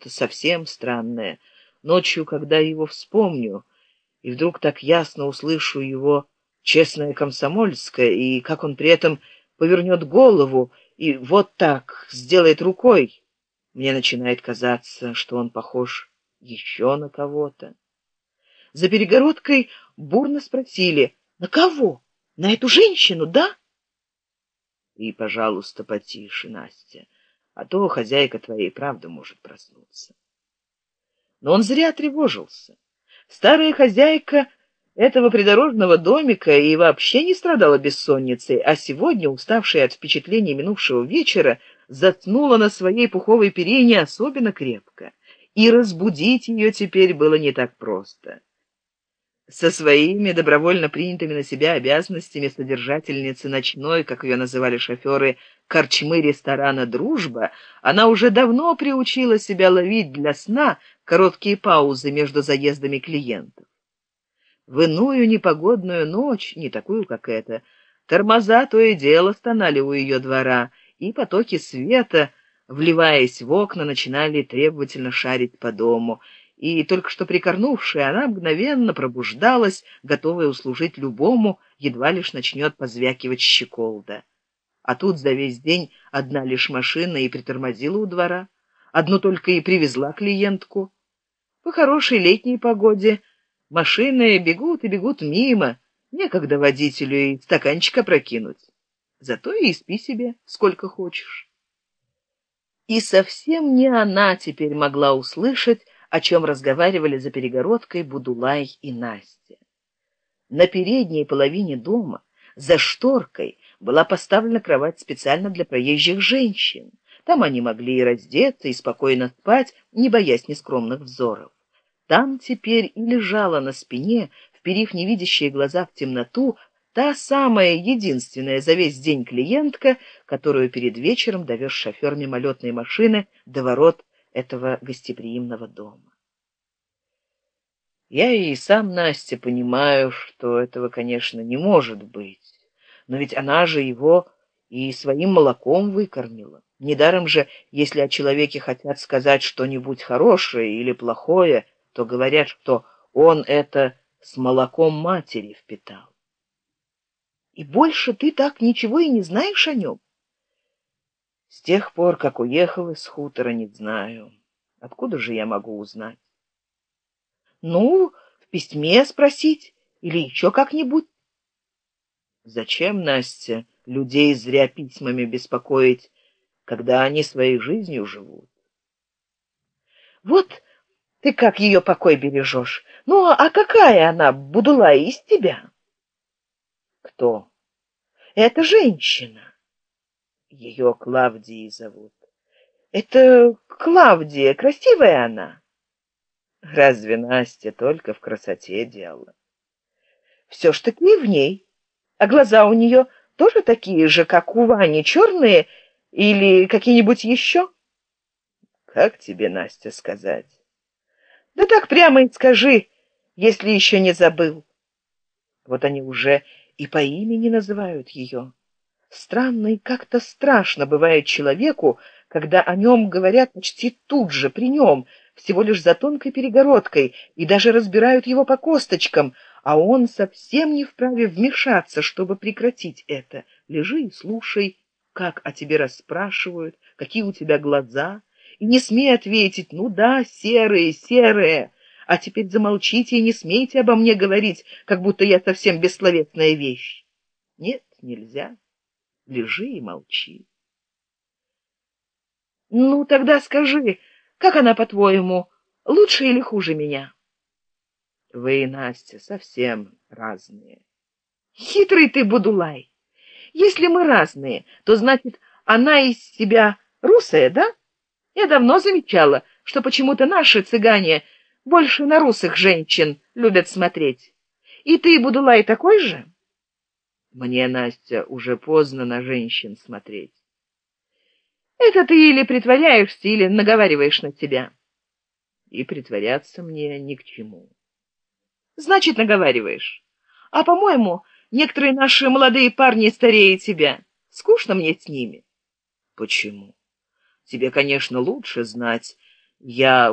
что-то совсем странное. Ночью, когда его вспомню, и вдруг так ясно услышу его честное комсомольское, и как он при этом повернет голову и вот так сделает рукой, мне начинает казаться, что он похож еще на кого-то. За перегородкой бурно спросили, на кого? На эту женщину, да? И, пожалуйста, потише, Настя, а то хозяйка твоей правда может проснуться. Но он зря тревожился. Старая хозяйка этого придорожного домика и вообще не страдала бессонницей, а сегодня, уставшая от впечатлений минувшего вечера, заснула на своей пуховой перине особенно крепко, и разбудить ее теперь было не так просто. Со своими добровольно принятыми на себя обязанностями содержательницы ночной, как ее называли шоферы, корчмы ресторана «Дружба», она уже давно приучила себя ловить для сна короткие паузы между заездами клиентов. В иную непогодную ночь, не такую, как эта, тормоза то и дело стонали у ее двора, и потоки света, вливаясь в окна, начинали требовательно шарить по дому, и только что прикорнувшая, она мгновенно пробуждалась, готовая услужить любому, едва лишь начнет позвякивать щеколда. А тут за весь день одна лишь машина и притормозила у двора, одну только и привезла клиентку. По хорошей летней погоде машины бегут и бегут мимо, некогда водителю и стаканчика прокинуть. Зато и спи себе сколько хочешь. И совсем не она теперь могла услышать, о чем разговаривали за перегородкой Будулай и Настя. На передней половине дома, за шторкой, была поставлена кровать специально для проезжих женщин. Там они могли и раздеться, и спокойно спать, не боясь нескромных взоров. Там теперь и лежала на спине, вперив невидящие глаза в темноту, та самая единственная за весь день клиентка, которую перед вечером довез шофер мимолетной машины до ворот этого гостеприимного дома. Я и сам Настя понимаю, что этого, конечно, не может быть, но ведь она же его и своим молоком выкормила. Недаром же, если о человеке хотят сказать что-нибудь хорошее или плохое, то говорят, что он это с молоком матери впитал. И больше ты так ничего и не знаешь о нем? С тех пор, как уехал из хутора, не знаю. Откуда же я могу узнать? Ну, в письме спросить или еще как-нибудь. Зачем, Настя, людей зря письмами беспокоить, когда они своей жизнью живут? Вот ты как ее покой бережешь? Ну, а какая она, Будула, из тебя? Кто? Это женщина. Ее Клавдией зовут. Это Клавдия, красивая она. Разве Настя только в красоте дело? Все ж таки в ней. А глаза у нее тоже такие же, как у Вани, черные или какие-нибудь еще? Как тебе, Настя, сказать? Да так прямо и скажи, если еще не забыл. Вот они уже и по имени называют ее. Странно и как-то страшно бывает человеку, когда о нем говорят почти тут же, при нем, всего лишь за тонкой перегородкой, и даже разбирают его по косточкам, а он совсем не вправе вмешаться, чтобы прекратить это. Лежи и слушай, как о тебе расспрашивают, какие у тебя глаза, и не смей ответить, ну да, серые, серые, а теперь замолчите и не смейте обо мне говорить, как будто я совсем бессловесная вещь. Нет, нельзя лежи и молчи. Ну, тогда скажи, как она, по-твоему, лучше или хуже меня? Вы и Настя совсем разные. Хитрый ты, Будулай. Если мы разные, то значит, она из себя русая, да? Я давно замечала, что почему-то наши цыгане больше на русых женщин любят смотреть. И ты, Будулай, такой же? Мне, Настя, уже поздно на женщин смотреть. Это ты или притворяешься, или наговариваешь на тебя. И притворяться мне ни к чему. Значит, наговариваешь. А, по-моему, некоторые наши молодые парни старее тебя. Скучно мне с ними. Почему? Тебе, конечно, лучше знать. Я